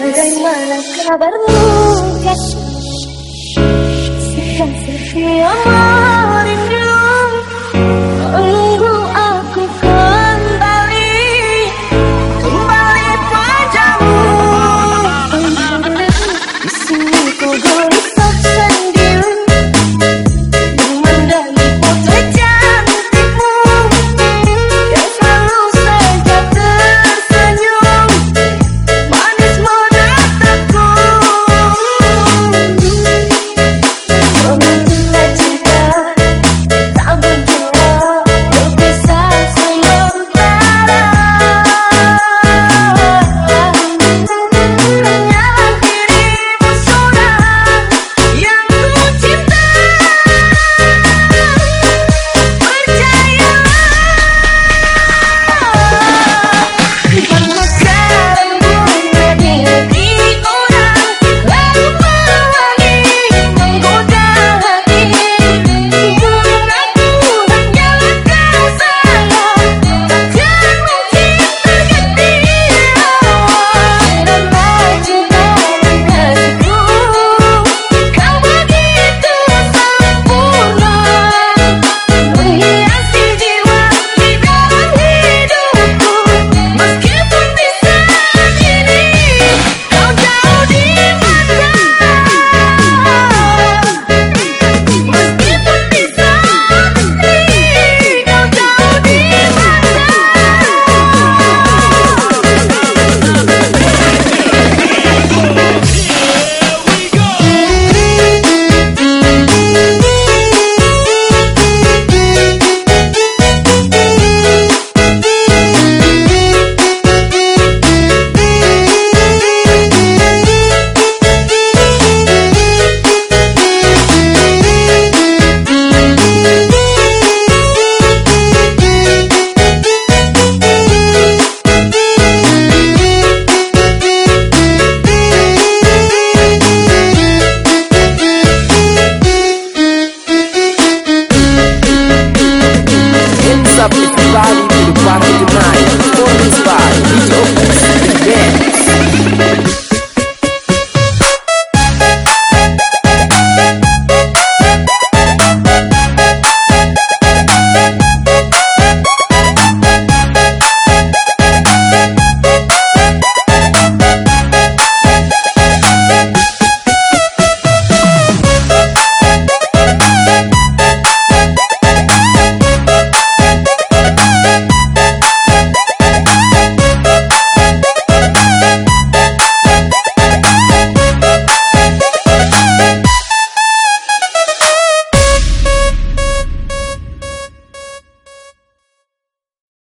Remix Bagaimana kabarmu? Kasih, kasih, kasih,